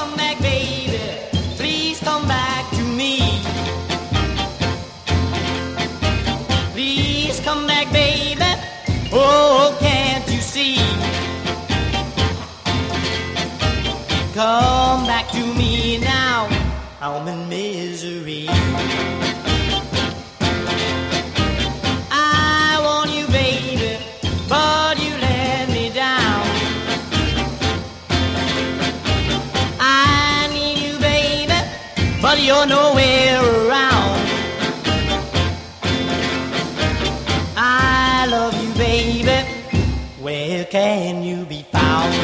come back, baby. Please come back to me. Please come back, baby. Oh, can't you see? Come back to me now. I'm in misery. You're nowhere around. I love you, baby. Where can you be found?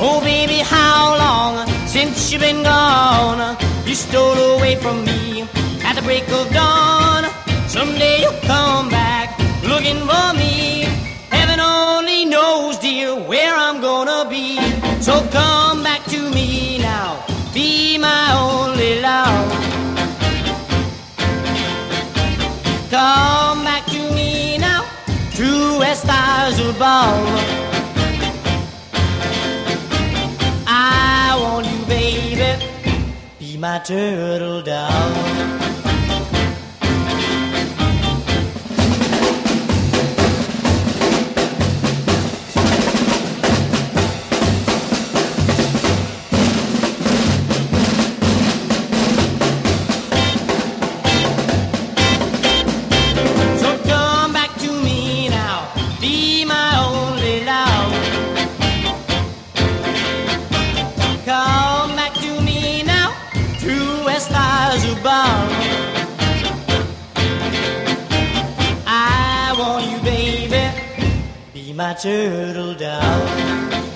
Oh, baby, how long since you've been gone? You stole away from me at the break of dawn. Someday you'll come back looking for to me now. Be my only love. Come back to me now. True as stars above. I want you, baby. Be my turtle dove. Stars above. I want you, baby, be my turtle dove.